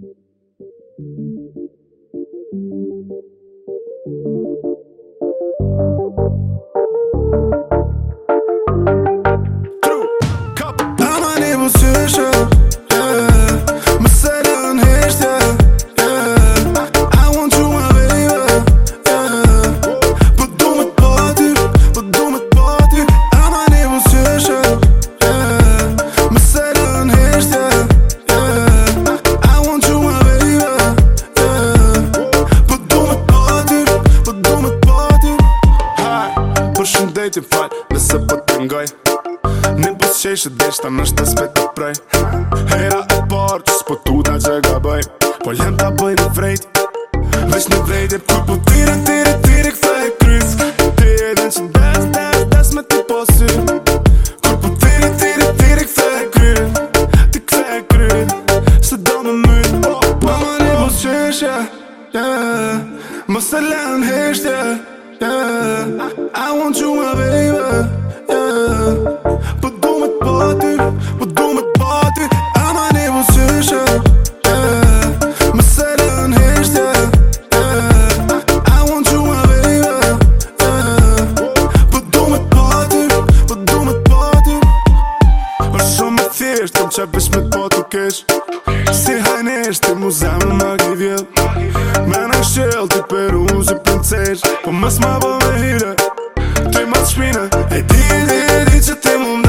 I'm Cup. Aman evo süşe qeti fal Nëse po të ngoj Në bus qeshë dhe shta në shtë spet të prej Hejra e parë që s'po tuta që ga bëj Po lëm ta bëj në vrejt Vesh në vrejt e për po tire, tire, tire këfe e kryz Ti e dhe që des, des, des me të posyr Kur po tire, tire, këfe e kryz Ti këfe e do më Po më po, po, në qeshë Yeah I want you my baby yeah. Po du me t'pati Po du me t'pati A ma një vësyshe yeah. Më sërë dhe në heshte yeah. I want you my baby yeah. Po du me t'pati Po du me t'pati Për shumë më thjeshtë po Të më qabish me t'pati kesh Si hajnë eshte Mu zemë më gjithjet Me nangë shqelti për unës dhe për të tështë Po më smaba me hira Të i ma të shpina E di, di, di që te mund